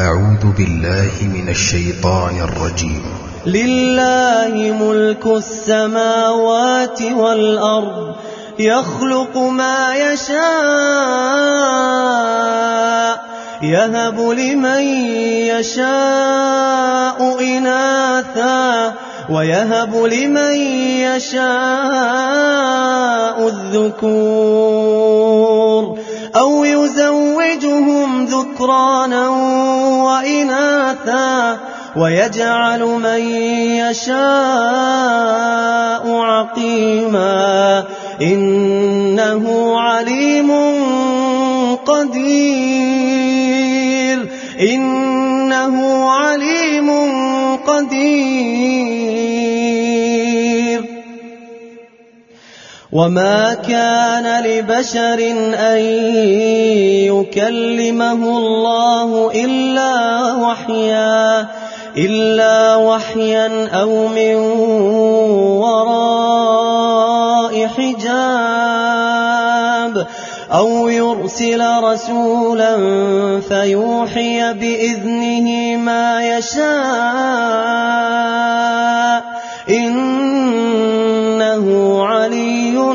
أعوذ بالله من الشيطان الرجيم. لله ملك السماوات والأرض يخلق ما يشاء يهب لمن يشاء إناثا ويهب لمن يشاء الذكور أو يزوجهم ذكرانا وإناثا ويجعل من يشاء عقيما إنه عليم قدير إنه عليم قدير وما كان لبشر أن يكلمه الله إلا وحيا إلا وحيا أو من وراء حجاب أو يرسل رسولا فيوحي بإذنه ما يشاء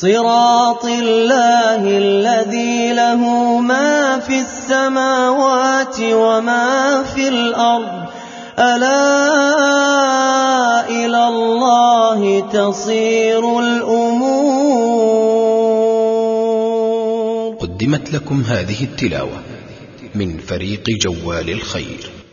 صراط الله الذي له ما في السماوات وما في الأرض. ألا إلى الله تصير الأمور. قدمت لكم هذه التلاوة من فريق جوال الخير.